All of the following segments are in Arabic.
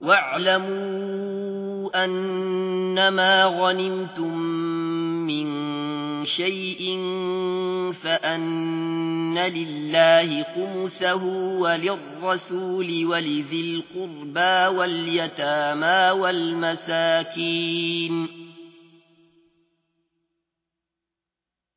واعلموا أنما غنمتم من شيء فأن لله خمسه وللرسول ولذي القربى واليتامى والمساكين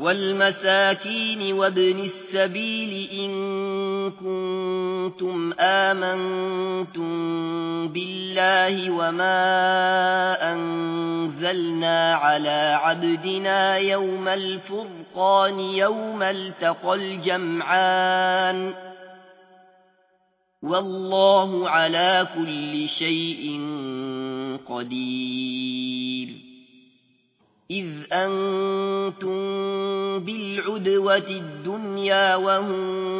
والمساكين وابن السبيل إن كنتم آمنتم بالله وما أنزلنا على عبدنا يوم الفرقان يوم التقى الجمعان والله على كل شيء قدير إذ أنتم بالعدوة الدنيا وهم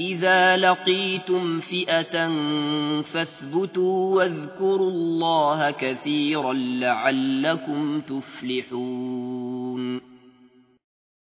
إذا لقيتم فئة فاثبتوا واذكروا الله كثيرا لعلكم تفلحون